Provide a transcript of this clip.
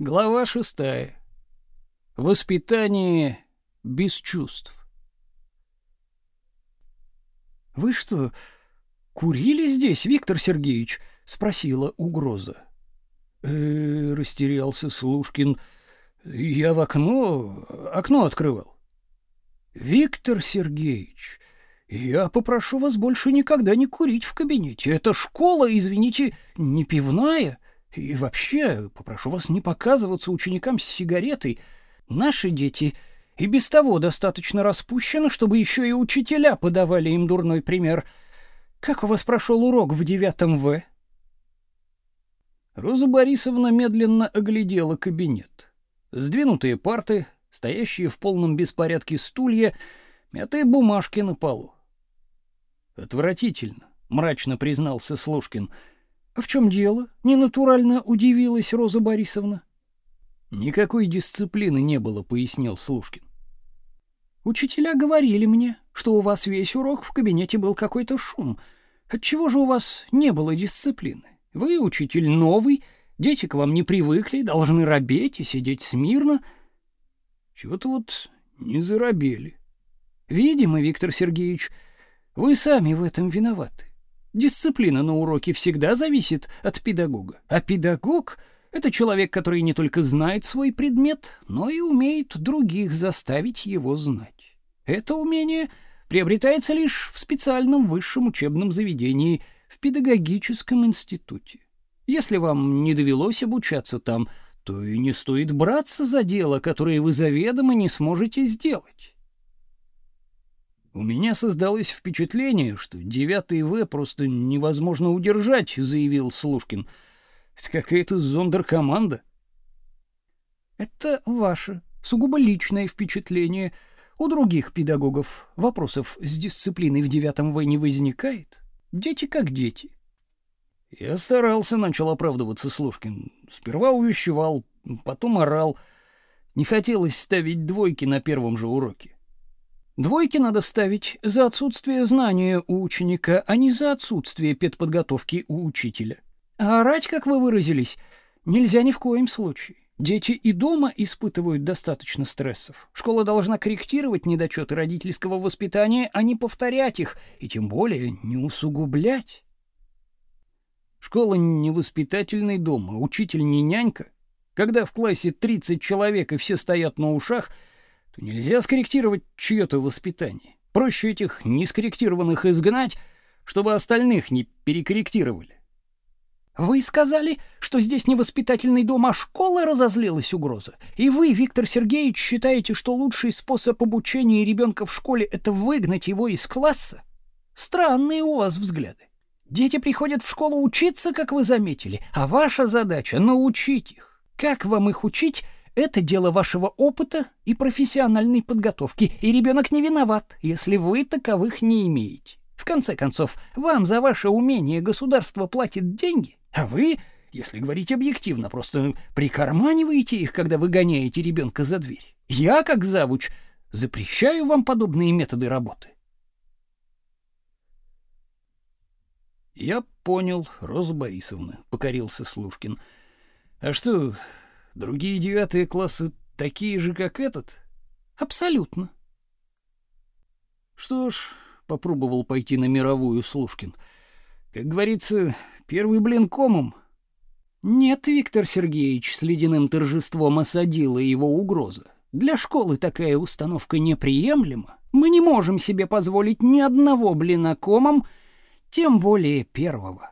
Глава шестая. Воспитание без чувств. Вы что, курили здесь, Виктор Сергеевич? спросила угроза. Э, растерялся Слушкин. Я в окно, окно открывал. Виктор Сергеевич, я попрошу вас больше никогда не курить в кабинете. Это школа, извините, не пивная. И вообще, попрошу вас не показываться ученикам с сигаретой. Наши дети и без того достаточно распущены, чтобы еще и учителя подавали им дурной пример. Как у вас прошел урок в девятом В? Роза Борисовна медленно оглядела кабинет. Сдвинутые парты, стоящие в полном беспорядке стулья, мятые бумажки на полу. Отвратительно, мрачно признался Слушкин. — а в чем дело? Ненатурально удивилась Роза Борисовна. Никакой дисциплины не было, пояснил Слушкин. Учителя говорили мне, что у вас весь урок в кабинете был какой-то шум. Отчего же у вас не было дисциплины? Вы учитель новый, дети к вам не привыкли, должны робеть и сидеть смирно. Чего-то вот не заробели. Видимо, Виктор Сергеевич, вы сами в этом виноваты. Дисциплина на уроке всегда зависит от педагога. А педагог — это человек, который не только знает свой предмет, но и умеет других заставить его знать. Это умение приобретается лишь в специальном высшем учебном заведении, в педагогическом институте. Если вам не довелось обучаться там, то и не стоит браться за дело, которое вы заведомо не сможете сделать. У меня создалось впечатление, что девятый В просто невозможно удержать, заявил Слушкин. Это какая-то зондеркоманда. Это ваше сугубо личное впечатление. У других педагогов вопросов с дисциплиной в девятом В не возникает. Дети как дети. Я старался, начал оправдываться Слушкин. Сперва увещевал, потом орал. Не хотелось ставить двойки на первом же уроке. Двойки надо ставить за отсутствие знания у ученика, а не за отсутствие педподготовки у учителя. А орать, как вы выразились, нельзя ни в коем случае. Дети и дома испытывают достаточно стрессов. Школа должна корректировать недочеты родительского воспитания, а не повторять их, и тем более не усугублять. Школа не воспитательный дом, а учитель не нянька. Когда в классе 30 человек и все стоят на ушах — то нельзя скорректировать чье-то воспитание. Проще этих нескорректированных изгнать, чтобы остальных не перекорректировали. Вы сказали, что здесь не воспитательный дом, а школа разозлилась угроза. И вы, Виктор Сергеевич, считаете, что лучший способ обучения ребенка в школе это выгнать его из класса? Странные у вас взгляды. Дети приходят в школу учиться, как вы заметили, а ваша задача научить их. Как вам их учить? Это дело вашего опыта и профессиональной подготовки, и ребенок не виноват, если вы таковых не имеете. В конце концов, вам за ваше умение государство платит деньги, а вы, если говорить объективно, просто прикарманиваете их, когда вы гоняете ребенка за дверь. Я, как завуч, запрещаю вам подобные методы работы. Я понял, Роза Борисовна, покорился Слушкин. А что, Другие девятые классы такие же, как этот? Абсолютно. Что ж, попробовал пойти на мировую Слушкин. Как говорится, первый блин комом. Нет, Виктор Сергеевич с ледяным торжеством осадила его угроза. Для школы такая установка неприемлема. Мы не можем себе позволить ни одного блина комом, тем более первого.